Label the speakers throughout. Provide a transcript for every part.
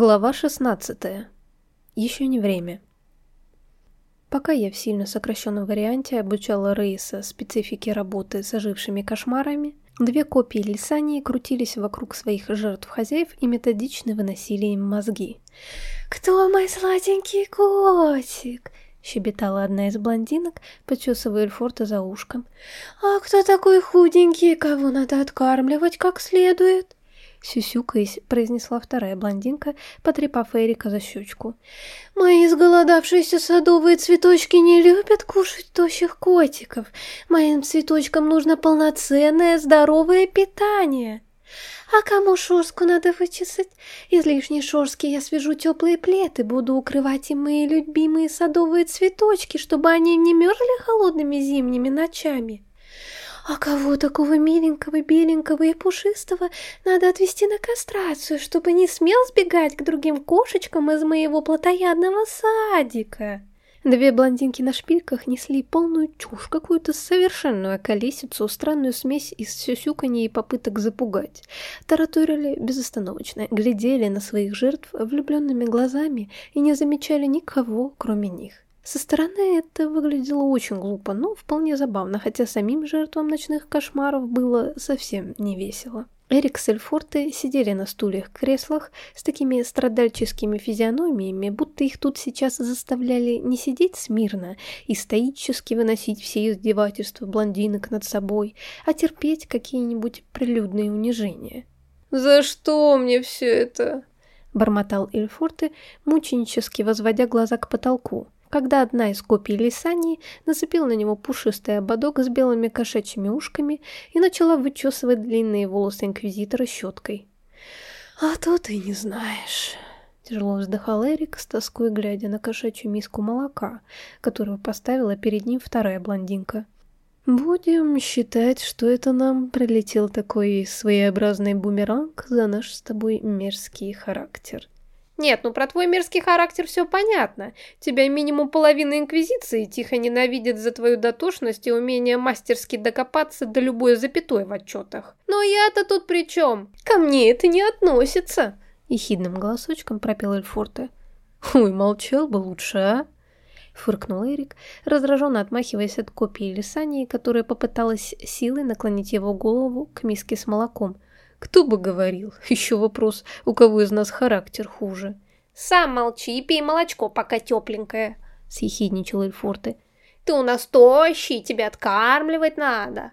Speaker 1: Глава 16. Еще не время. Пока я в сильно сокращенном варианте обучала Рейса специфике работы с ожившими кошмарами, две копии Лисании крутились вокруг своих жертв хозяев и методично выносили им мозги. «Кто мой сладенький котик?» — щебетала одна из блондинок, почесывая Эльфорта за ушком. «А кто такой худенький, кого надо откармливать как следует?» Сюсюкаясь, произнесла вторая блондинка, потрепав Эрика за щечку. «Мои изголодавшиеся садовые цветочки не любят кушать тощих котиков. Моим цветочкам нужно полноценное здоровое питание». А кому шорстку надо вычесать? Излишней шорстки я свяжу теплые плеты, буду укрывать им мои любимые садовые цветочки, чтобы они не мерзли холодными зимними ночами. А кого такого миленького, беленького и пушистого надо отвезти на кастрацию, чтобы не смел сбегать к другим кошечкам из моего плотоядного садика? Две блондинки на шпильках несли полную чушь, какую-то совершенную колесицу, странную смесь из сюсюканья и попыток запугать. Тараторили безостановочно, глядели на своих жертв влюбленными глазами и не замечали никого, кроме них. Со стороны это выглядело очень глупо, но вполне забавно, хотя самим жертвам ночных кошмаров было совсем не весело. Эрик с Эльфорте сидели на стульях-креслах с такими страдальческими физиономиями, будто их тут сейчас заставляли не сидеть смирно и стоически выносить все издевательства блондинок над собой, а терпеть какие-нибудь прилюдные унижения. «За что мне все это?» — бормотал Эльфорте, мученически возводя глаза к потолку когда одна из копий Лисании нацепила на него пушистый ободок с белыми кошачьими ушками и начала вычесывать длинные волосы Инквизитора щеткой. «А то ты не знаешь...» Тяжело вздыхал Эрик, с тоской глядя на кошачью миску молока, которую поставила перед ним вторая блондинка. «Будем считать, что это нам прилетел такой своеобразный бумеранг за наш с тобой мерзкий характер».
Speaker 2: Нет, ну про твой мерзкий характер все понятно. Тебя минимум половина Инквизиции тихо ненавидит за твою дотошность и умение мастерски докопаться до любой запятой в отчетах. Но я-то тут при чем? Ко мне это не относится!» Ехидным голосочком пропел Эльфорте.
Speaker 1: «Ой, молчал бы лучше, а?» Фыркнул Эрик, раздраженно отмахиваясь от копии Лисании, которая попыталась силой наклонить его голову к миске с молоком – кто бы говорил? Еще вопрос, у кого из нас характер хуже.
Speaker 2: Сам молчи и пей молочко, пока тепленькое,
Speaker 1: съехидничал Эльфорте.
Speaker 2: Ты у нас тощий, тебя откармливать надо.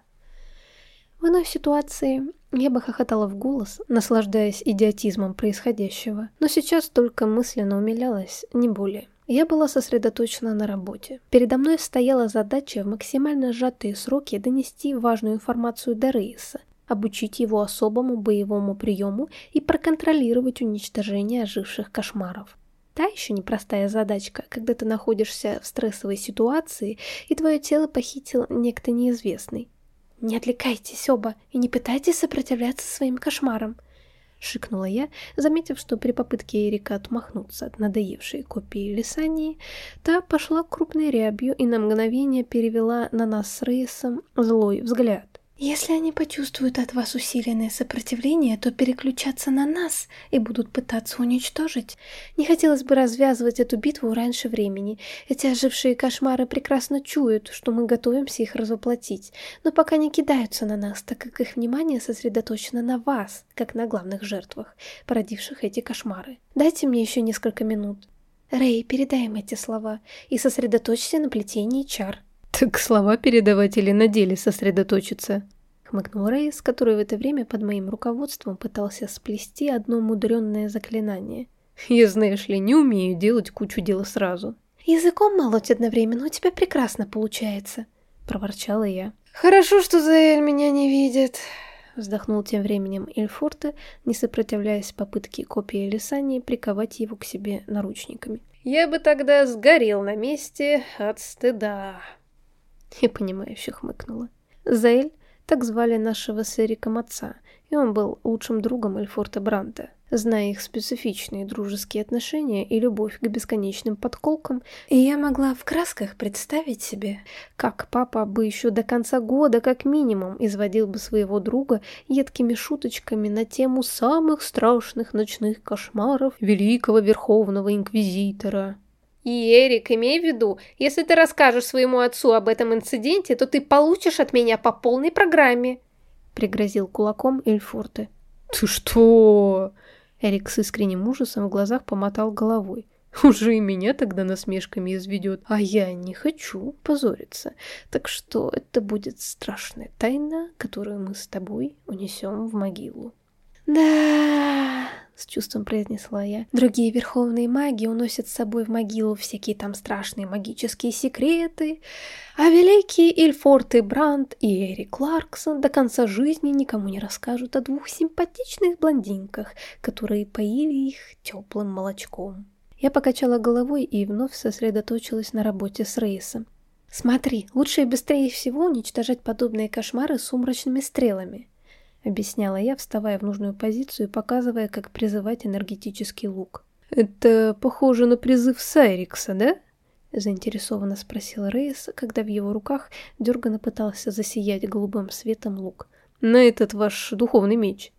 Speaker 1: В иной ситуации я бы хохотала в голос, наслаждаясь идиотизмом происходящего, но сейчас только мысленно умилялась, не более. Я была сосредоточена на работе. Передо мной стояла задача в максимально сжатые сроки донести важную информацию до Рейса, обучить его особому боевому приему и проконтролировать уничтожение оживших кошмаров. Та еще непростая задачка, когда ты находишься в стрессовой ситуации, и твое тело похитил некто неизвестный. «Не отвлекайтесь оба и не пытайтесь сопротивляться своим кошмарам», — шикнула я, заметив, что при попытке Эрика отмахнуться от надоевшей копии Лисании, та пошла крупной рябью и на мгновение перевела на нас с Рейсом злой взгляд. Если они почувствуют от вас усиленное сопротивление, то переключатся на нас и будут пытаться уничтожить. Не хотелось бы развязывать эту битву раньше времени. Эти ожившие кошмары прекрасно чуют, что мы готовимся их развоплотить, но пока не кидаются на нас, так как их внимание сосредоточено на вас, как на главных жертвах, породивших эти кошмары. Дайте мне еще несколько минут. Рэй, передай им эти слова и сосредоточься на плетении чар.
Speaker 3: «Так слова передавать или на деле сосредоточиться?»
Speaker 1: Хмыкнул Рейс, который в это время под моим руководством пытался сплести одно мудренное заклинание.
Speaker 3: «Я, знаешь ли, не умею делать кучу дел сразу».
Speaker 1: «Языком молоть одновременно у тебя прекрасно получается», — проворчала я.
Speaker 2: «Хорошо, что Заэль меня не видит», —
Speaker 1: вздохнул тем временем Эльфорте, не сопротивляясь попытке копии Лисании приковать его к себе наручниками.
Speaker 2: «Я бы тогда сгорел на месте от стыда».
Speaker 1: Я понимающе хмыкнула. Заэль, так звали нашего с Эриком отца, и он был лучшим другом Эльфорта Бранта. Зная их специфичные дружеские отношения и любовь к бесконечным подколкам, и я могла в красках представить себе, как папа бы еще до конца года как минимум изводил бы своего друга едкими шуточками на тему самых страшных ночных кошмаров великого Верховного Инквизитора.
Speaker 2: И, Эрик, имей в виду, если ты расскажешь своему отцу об этом инциденте, то ты получишь от меня по полной программе.
Speaker 1: Пригрозил кулаком Эльфорте.
Speaker 3: «Ты что?» Эрик с искренним ужасом в глазах помотал головой. Уже и меня тогда насмешками изведет, а я не хочу позориться. Так что это будет страшная тайна, которую мы с тобой унесем в могилу.
Speaker 1: «Да...» — с чувством произнесла я. «Другие верховные маги уносят с собой в могилу всякие там страшные магические секреты, а великие Ильфорт и Брандт и Эрик Кларксон до конца жизни никому не расскажут о двух симпатичных блондинках, которые поили их теплым молочком». Я покачала головой и вновь сосредоточилась на работе с Рейсом. «Смотри, лучше и быстрее всего уничтожать подобные кошмары сумрачными стрелами». — объясняла я, вставая в нужную позицию и показывая, как призывать энергетический лук.
Speaker 3: «Это похоже на призыв Сайрикса, да?» — заинтересованно спросил Рейс, когда в его руках дерганно пытался засиять голубым светом лук. «На этот ваш духовный меч».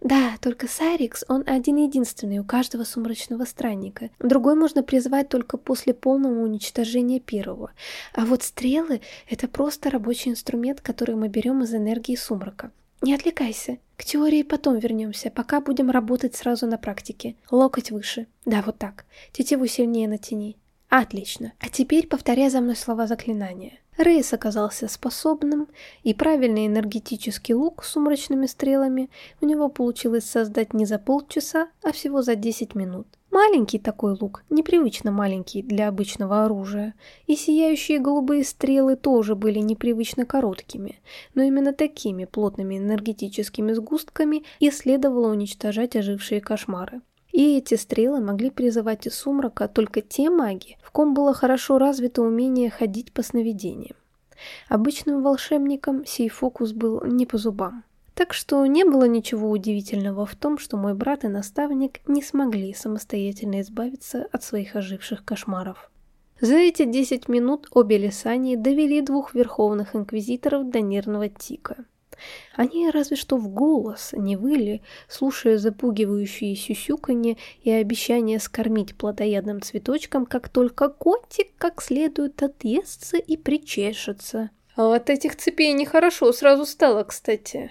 Speaker 1: «Да, только Сайрикс, он один-единственный у каждого сумрачного странника. Другой можно призвать только после полного уничтожения первого. А вот стрелы — это просто рабочий инструмент, который мы берем из энергии сумрака. Не отвлекайся. К теории потом вернемся, пока будем работать сразу на практике. Локоть выше. Да, вот так. Тетиву сильнее натяни. Отлично. А теперь повторяй за мной слова заклинания. Рейс оказался способным, и правильный энергетический лук с сумрачными стрелами у него получилось создать не за полчаса, а всего за 10 минут. Маленький такой лук, непривычно маленький для обычного оружия, и сияющие голубые стрелы тоже были непривычно короткими, но именно такими плотными энергетическими сгустками и следовало уничтожать ожившие кошмары. И эти стрелы могли призывать из сумрака только те маги, в ком было хорошо развито умение ходить по сновидениям. Обычным волшебникам сей фокус был не по зубам. Так что не было ничего удивительного в том, что мой брат и наставник не смогли самостоятельно избавиться от своих оживших кошмаров. За эти 10 минут обе Лисании довели двух верховных инквизиторов до нервного тика. Они разве что в голос не выли, слушая запугивающие сюсюканье и обещание скормить плодоядным цветочком, как только котик как следует отъестся и причешется.
Speaker 2: А от этих цепей нехорошо сразу стало, кстати.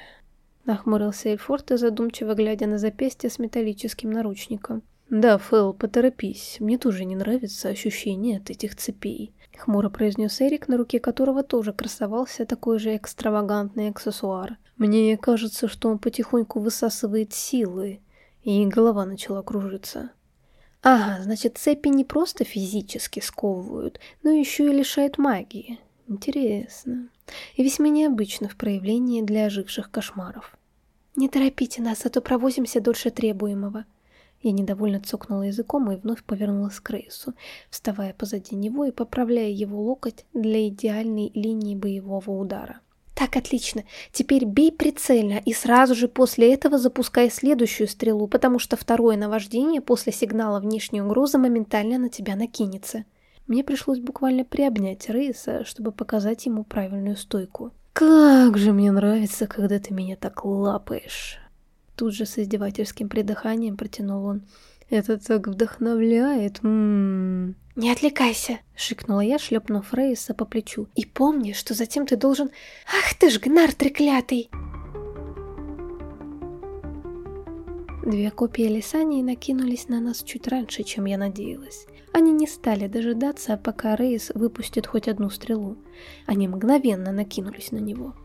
Speaker 1: Нахмурился Эльфорт, задумчиво глядя на запястье с металлическим наручником.
Speaker 3: «Да, Фэл, поторопись, мне тоже не нравится ощущение от этих цепей», — хмуро произнес Эрик, на руке которого тоже красовался такой же экстравагантный аксессуар. «Мне кажется, что он потихоньку высасывает силы, и голова начала кружиться».
Speaker 1: «Ага, значит, цепи не просто физически сковывают, но еще и лишают магии. Интересно. И весьма необычно в проявлении для оживших кошмаров». «Не торопите нас, а то провозимся дольше требуемого». Я недовольно цокнула языком и вновь повернулась к Рейсу, вставая позади него и поправляя его локоть для идеальной линии боевого удара. «Так, отлично. Теперь бей прицельно и сразу же после этого запускай следующую стрелу, потому что второе наваждение после сигнала внешней угрозы моментально на тебя накинется». Мне пришлось буквально приобнять Рейса, чтобы показать ему правильную стойку.
Speaker 3: «Как же мне нравится, когда ты меня так лапаешь!» Тут же с издевательским придыханием протянул он. «Это так вдохновляет! М -м -м.
Speaker 1: «Не отвлекайся!» — шикнула я, шлепнув Рейса по плечу. «И помни, что затем ты должен... Ах ты ж, гнар треклятый!» Две копии Лисании накинулись на нас чуть раньше, чем я надеялась. Они не стали дожидаться, пока Рейс выпустит хоть одну стрелу. Они мгновенно накинулись на него.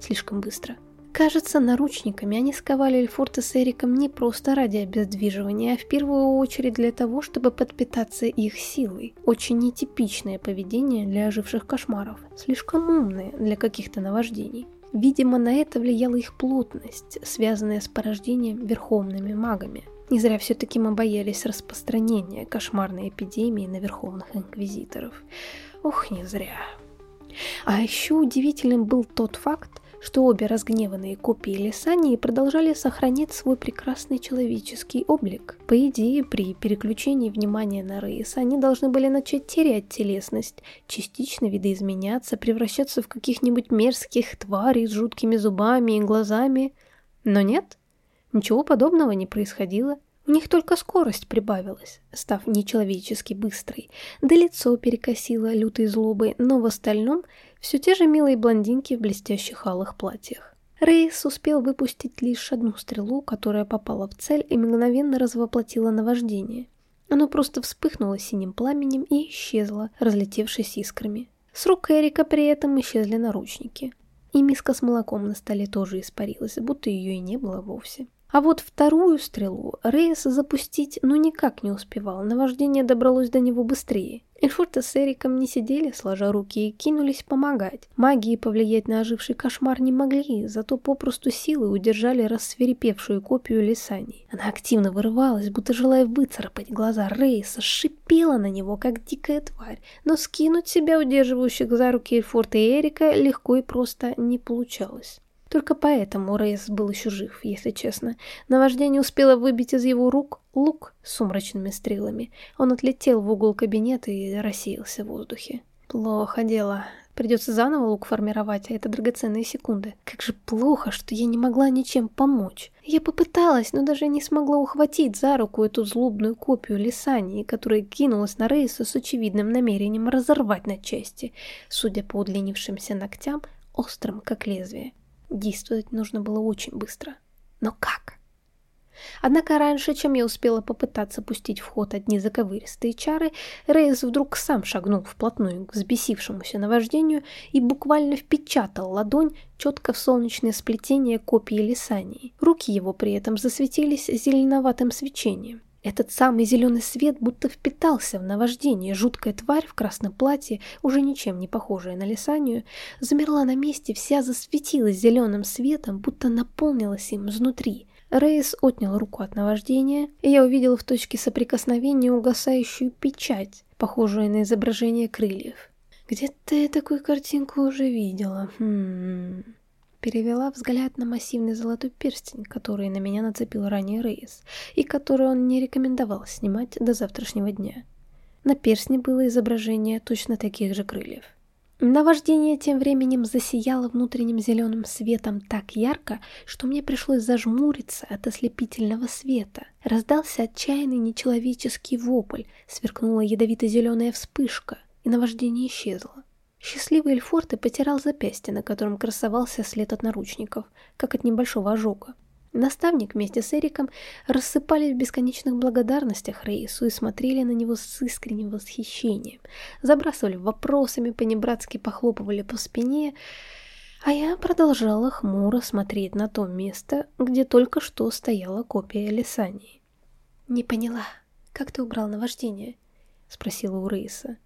Speaker 1: Слишком быстро. Кажется, наручниками они сковали Эльфорта с Эриком не просто ради обездвиживания, а в первую очередь для того, чтобы подпитаться их силой. Очень нетипичное поведение для оживших кошмаров. Слишком умное для каких-то наваждений. Видимо, на это влияла их плотность, связанная с порождением верховными магами. Не зря все-таки мы боялись распространения кошмарной эпидемии на Верховных Инквизиторов. Ох, не зря. А еще удивительным был тот факт, что обе разгневанные копии Лисании продолжали сохранять свой прекрасный человеческий облик. По идее, при переключении внимания на Рейса они должны были начать терять телесность, частично видоизменяться, превращаться в каких-нибудь мерзких тварей с жуткими зубами и глазами. Но нет, ничего подобного не происходило. У них только скорость прибавилась, став нечеловечески быстрой, да лицо перекосило лютой злобой, но в остальном все те же милые блондинки в блестящих алых платьях. Рейс успел выпустить лишь одну стрелу, которая попала в цель и мгновенно развоплотила наваждение. Оно просто вспыхнуло синим пламенем и исчезло, разлетевшись искрами. С рук Эрика при этом исчезли наручники. И миска с молоком на столе тоже испарилась, будто ее и не было вовсе. А вот вторую стрелу Рейс запустить ну никак не успевал, наваждение добралось до него быстрее. Эльфорта с Эриком не сидели, сложа руки, и кинулись помогать. Магии повлиять на оживший кошмар не могли, зато попросту силы удержали рассверепевшую копию Лисани. Она активно вырывалась, будто желая выцарапать глаза Рейса, шипела на него, как дикая тварь, но скинуть себя, удерживающих за руки Эльфорта и Эрика, легко и просто не получалось. Только поэтому Рейс был еще жив, если честно. Наваждение успело выбить из его рук лук с сумрачными стрелами. Он отлетел в угол кабинета и рассеялся в воздухе. Плохо дело. Придется заново лук формировать, а это драгоценные секунды. Как же плохо, что я не могла ничем помочь. Я попыталась, но даже не смогла ухватить за руку эту злобную копию Лисании, которая кинулась на Рейса с очевидным намерением разорвать на части, судя по удлинившимся ногтям, острым как лезвие. Действовать нужно было очень быстро. Но как? Однако раньше, чем я успела попытаться пустить в ход одни заковыристые чары, Рейс вдруг сам шагнул вплотную к взбесившемуся наваждению и буквально впечатал ладонь четко в солнечное сплетение копии Лисании. Руки его при этом засветились зеленоватым свечением. Этот самый зеленый свет будто впитался в наваждение. Жуткая тварь в красном платье, уже ничем не похожая на Лисанию, замерла на месте, вся засветилась зеленым светом, будто наполнилась им изнутри. Рейс отнял руку от наваждения, и я увидела в точке соприкосновения угасающую печать, похожую на изображение крыльев. Где-то я такую картинку уже видела. Хм... Перевела взгляд на массивный золотой перстень, который на меня нацепил ранее Рейс, и который он не рекомендовал снимать до завтрашнего дня. На перстне было изображение точно таких же крыльев. Наваждение тем временем засияло внутренним зеленым светом так ярко, что мне пришлось зажмуриться от ослепительного света. Раздался отчаянный нечеловеческий вопль, сверкнула ядовито-зеленая вспышка, и наваждение исчезло. Счастливый Эльфорте потирал запястье, на котором красовался след от наручников, как от небольшого ожога. Наставник вместе с Эриком рассыпались в бесконечных благодарностях Рейсу и смотрели на него с искренним восхищением, забрасывали вопросами, понебратски похлопывали по спине, а я продолжала хмуро смотреть на то место, где только что стояла копия Лисании. «Не поняла, как ты убрал наваждение?» — спросила у Рейса.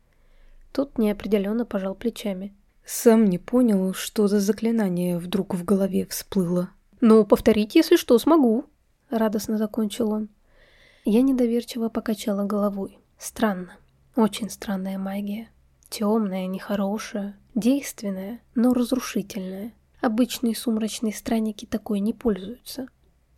Speaker 1: Тот неопределенно пожал плечами.
Speaker 3: Сам не понял, что за заклинание вдруг в голове всплыло.
Speaker 1: «Ну, повторить, если что, смогу», — радостно закончил он. Я недоверчиво покачала головой. Странно. Очень странная магия. Темная, нехорошая, действенная, но разрушительная. Обычные сумрачные странники такой не пользуются.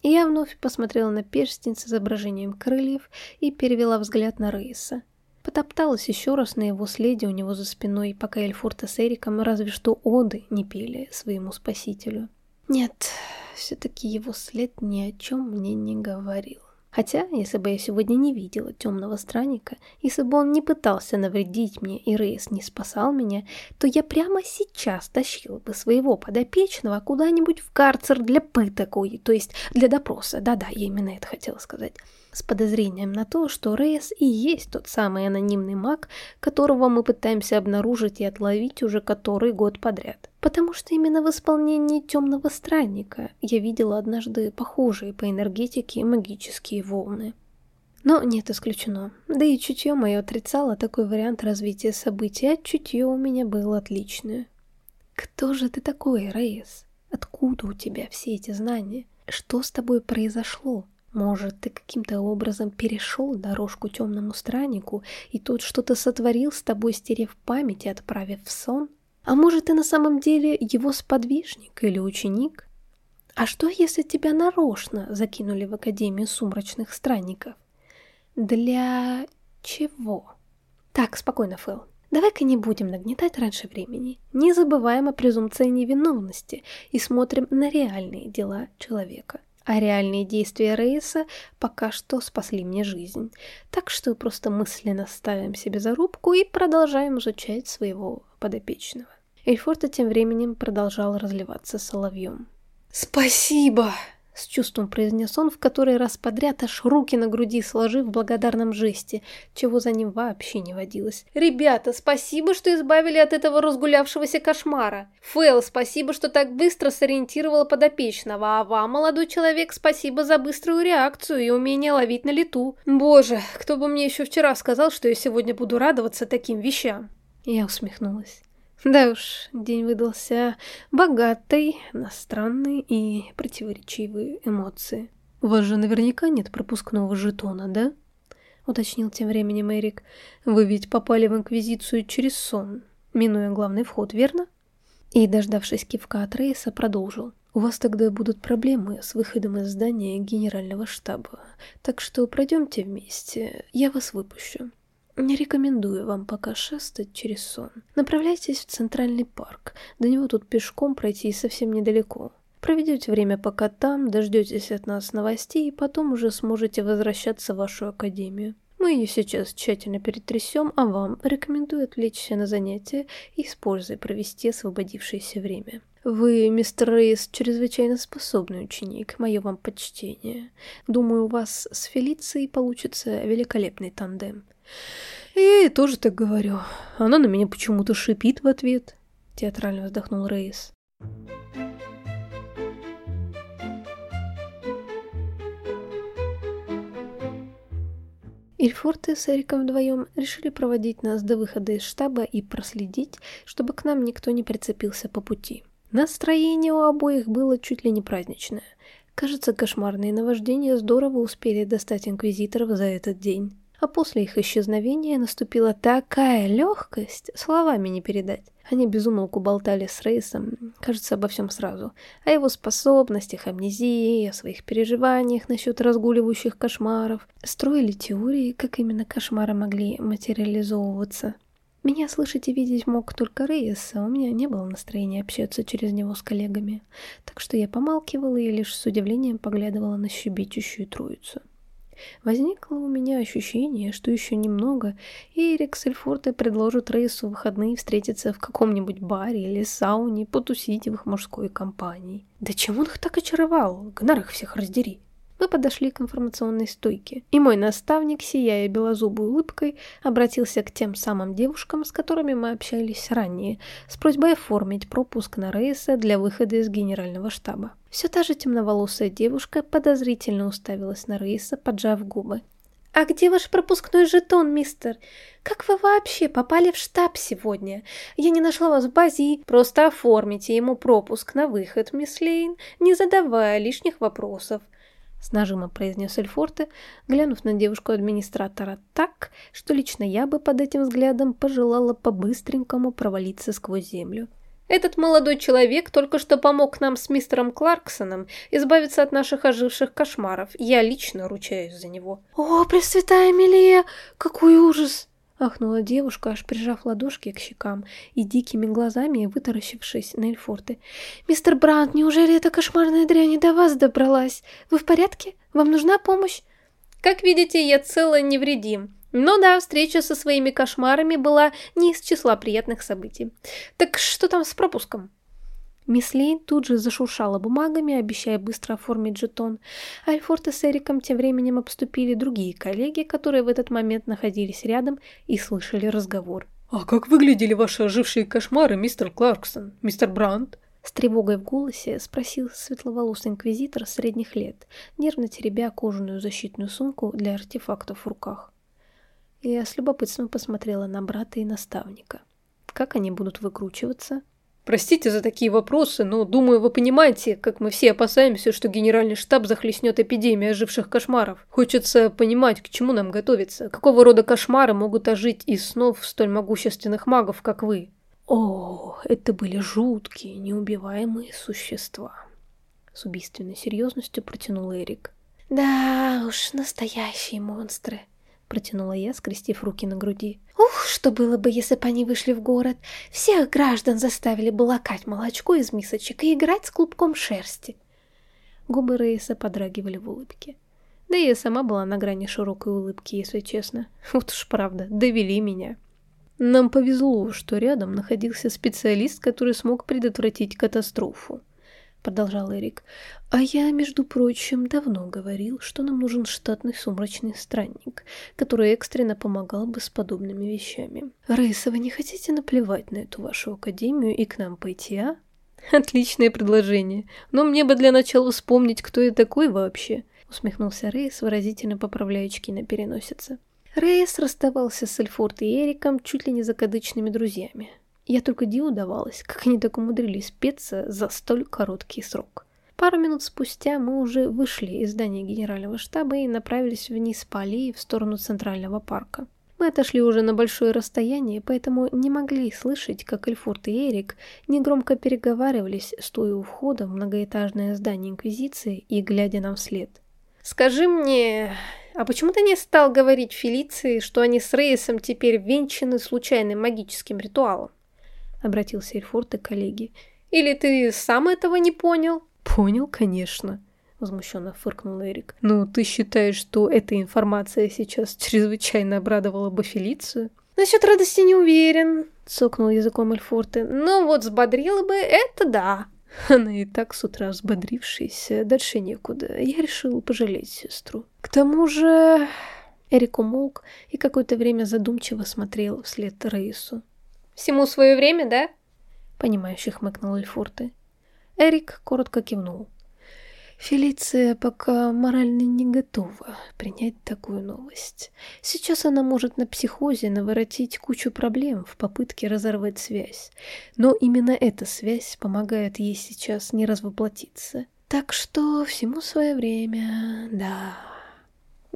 Speaker 1: Я вновь посмотрела на перстень с изображением крыльев и перевела взгляд на Рейса. Потопталась еще раз на его следе у него за спиной, пока Эльфурта с Эриком разве что оды не пели своему спасителю. Нет, все-таки его след ни о чем мне не говорил. Хотя, если бы я сегодня не видела темного странника, если бы он не пытался навредить мне и Рейс не спасал меня, то я прямо сейчас тащила бы своего подопечного куда-нибудь в карцер для пыток, то есть для допроса. Да-да, я именно это хотела сказать с подозрением на то, что Рейс и есть тот самый анонимный маг, которого мы пытаемся обнаружить и отловить уже который год подряд. Потому что именно в исполнении Темного Странника я видела однажды похожие по энергетике магические волны. Но нет исключено. Да и чутье мое отрицало такой вариант развития событий, а чутье у меня было отличное. Кто же ты такой, Рейс? Откуда у тебя все эти знания? Что с тобой произошло? Может, ты каким-то образом перешел дорожку темному страннику, и тот что-то сотворил с тобой, стерев память и отправив в сон? А может, ты на самом деле его сподвижник или ученик? А что, если тебя нарочно закинули в Академию сумрачных странников? Для чего? Так, спокойно, Фэл. Давай-ка не будем нагнетать раньше времени. Не забываем о презумпции невиновности и смотрим на реальные дела человека. А реальные действия Рейса пока что спасли мне жизнь. Так что просто мысленно ставим себе зарубку и продолжаем изучать своего подопечного. Эльфорта тем временем продолжал разливаться соловьем.
Speaker 2: «Спасибо!»
Speaker 1: С чувством произнес он в который раз подряд, аж руки на груди сложив в благодарном жесте, чего за ним вообще не водилось.
Speaker 2: «Ребята, спасибо, что избавили от этого разгулявшегося кошмара. Фэл, спасибо, что так быстро сориентировала подопечного, а вам, молодой человек, спасибо за быструю реакцию и умение ловить на лету. Боже, кто бы мне еще вчера сказал, что я сегодня буду радоваться таким вещам?»
Speaker 1: Я усмехнулась. Да уж, день выдался богатый на странные и противоречивые эмоции. «У вас же наверняка нет пропускного жетона, да?» — уточнил тем временем Эрик. «Вы ведь попали в Инквизицию через сон, минуя главный вход, верно?» И, дождавшись кивка от Рейса, продолжил. «У вас тогда будут проблемы с выходом из здания генерального штаба, так что пройдемте вместе, я вас выпущу. Не рекомендую вам пока шастать через сон. Направляйтесь в Центральный парк. До него тут пешком пройти совсем недалеко. Проведете время пока там, дождетесь от нас новостей, и потом уже сможете возвращаться в вашу академию. Мы ее сейчас тщательно перетрясем, а вам рекомендую отвлечься на занятия и с пользой провести освободившееся время. Вы, мистер Рейс, чрезвычайно способный ученик, мое вам почтение. Думаю, у вас с Фелицией получится великолепный тандем. Я ей тоже так говорю. Она на меня почему-то шипит в ответ. Театрально вздохнул Рейс. Ильфорты с Эриком вдвоем решили проводить нас до выхода из штаба и проследить, чтобы к нам никто не прицепился по пути. Настроение у обоих было чуть ли не праздничное. Кажется, кошмарные наваждения здорово успели достать инквизиторов за этот день а после их исчезновения наступила такая легкость, словами не передать. Они безумолку болтали с Рейсом, кажется, обо всем сразу. О его способностях, амнезии, о своих переживаниях насчет разгуливающих кошмаров. Строили теории, как именно кошмары могли материализовываться. Меня слышать и видеть мог только Рейс, а у меня не было настроения общаться через него с коллегами. Так что я помалкивала и лишь с удивлением поглядывала на щебечущую троицу. Возникло у меня ощущение, что еще немного, и Эрик Сельфорте предложит Рейсу в выходные встретиться в каком-нибудь баре или сауне, потусить в их мужской компании. Да чем он их так очаровал? Гнар их всех раздери. Мы подошли к информационной стойке, и мой наставник, сияя белозубой улыбкой, обратился к тем самым девушкам, с которыми мы общались ранее, с просьбой оформить пропуск на рейсы для выхода из генерального штаба. Все та же темноволосая девушка подозрительно уставилась на рейса, поджав губы. «А где ваш пропускной жетон, мистер? Как вы вообще попали в штаб сегодня? Я не нашла вас в базе. Просто оформите ему пропуск на выход, мисс Лейн, не задавая лишних вопросов. С нажимом произнес Эльфорте, глянув на девушку-администратора так, что лично я бы под этим взглядом пожелала по-быстренькому провалиться сквозь землю.
Speaker 2: Этот молодой человек только что помог нам с мистером Кларксоном избавиться от наших оживших кошмаров. Я лично ручаюсь за него.
Speaker 1: «О, Пресвятая Милия, какой ужас!» Ахнула девушка, аж прижав ладошки к щекам и дикими глазами вытаращившись на Эльфорты. «Мистер Брандт, неужели эта кошмарная дрянь до вас добралась? Вы в порядке? Вам нужна помощь?»
Speaker 2: «Как видите, я цел и невредим. Но да, встреча со своими кошмарами была не из числа приятных событий. Так что там с пропуском?»
Speaker 1: Мисс Лейн тут же зашуршала бумагами, обещая быстро оформить жетон. Альфорта с Эриком тем временем обступили другие коллеги, которые в этот момент находились рядом и слышали разговор.
Speaker 3: «А как выглядели ваши ожившие кошмары, мистер Кларксон, мистер Брандт?»
Speaker 1: С тревогой в голосе спросил светловолосый инквизитор средних лет, нервно теребя кожаную защитную сумку для артефактов в руках. Я с любопытством посмотрела на брата и наставника. Как они будут выкручиваться?
Speaker 3: Простите за такие вопросы, но, думаю, вы понимаете, как мы все опасаемся, что генеральный штаб захлестнет эпидемия оживших кошмаров. Хочется понимать, к чему нам готовиться, какого рода кошмары могут ожить из снов столь могущественных магов, как вы. О, это были жуткие, неубиваемые существа. С убийственной серьезностью протянул Эрик.
Speaker 1: Да уж, настоящие монстры, протянула я, скрестив руки на груди. Ух, что было бы, если бы они вышли в город. Всех граждан заставили бы лакать молочко из мисочек и играть с клубком шерсти.
Speaker 3: Губы Рейса подрагивали в улыбке. Да и я сама была на грани широкой улыбки, если честно. Вот уж правда, довели меня. Нам повезло, что рядом находился специалист, который смог предотвратить катастрофу. Продолжал Эрик. А я, между прочим, давно говорил, что нам нужен штатный сумрачный странник, который экстренно помогал бы с подобными вещами. Рейса, вы не хотите наплевать на эту вашу академию и к нам пойти, а? Отличное предложение. Но мне бы для начала вспомнить, кто я такой вообще. Усмехнулся Рейс, выразительно поправляя очки на переносице. Рейс расставался с Эльфорд и Эриком чуть ли не закадычными друзьями. Я только диву давалась, как они так умудрились спеться за столь короткий срок. Пару минут спустя мы уже вышли из здания генерального штаба и направились вниз по аллее в сторону Центрального парка. Мы отошли уже на большое расстояние, поэтому не могли слышать, как Эльфорд и Эрик негромко переговаривались, стоя у входа в многоэтажное здание Инквизиции и глядя нам вслед.
Speaker 2: «Скажи мне, а почему ты не стал говорить Фелиции, что они с Рейсом теперь венчаны случайным магическим ритуалом? Обратился Эльфорд и коллеги. Или ты сам этого не понял?
Speaker 3: Понял, конечно. Возмущенно фыркнул Эрик. «Ну, ты считаешь, что эта информация сейчас чрезвычайно обрадовала бы Фелицию?»
Speaker 2: «Насчет радости не уверен», — цокнул языком Эльфорты. «Но вот взбодрила бы это да».
Speaker 3: Она и так с утра взбодрившаяся, дальше некуда. Я решил пожалеть сестру. К тому же... Эрик умолк и какое-то время задумчиво смотрел вслед Рейсу.
Speaker 2: «Всему свое время, да?»
Speaker 3: Понимающе хмыкнул Эльфорте. Эрик коротко кивнул. Фелиция пока морально не готова принять такую новость. Сейчас она может на психозе наворотить кучу проблем в попытке разорвать связь. Но именно эта связь помогает ей сейчас не развоплотиться. Так что всему свое время, да.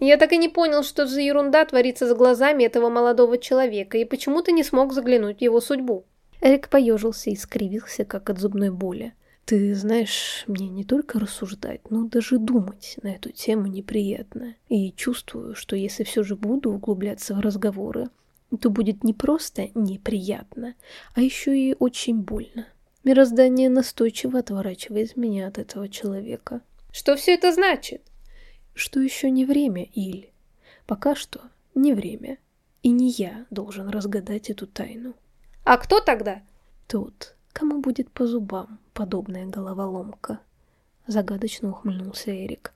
Speaker 2: Я так и не понял, что за ерунда творится за глазами этого молодого человека, и почему ты не смог заглянуть в его судьбу.
Speaker 3: Эрик поежился и скривился, как от зубной боли. Ты знаешь, мне не только рассуждать, но даже думать на эту тему неприятно. И чувствую, что если все же буду углубляться в разговоры, то будет не просто неприятно, а еще и очень больно. Мироздание настойчиво отворачивает меня от этого человека.
Speaker 2: Что все это значит?
Speaker 3: Что еще не время, Иль. Пока что не время. И не я должен разгадать эту тайну.
Speaker 2: А кто тогда?
Speaker 3: Тот, кому будет по зубам подобная головоломка. Загадочно ухмыльнулся Эрик.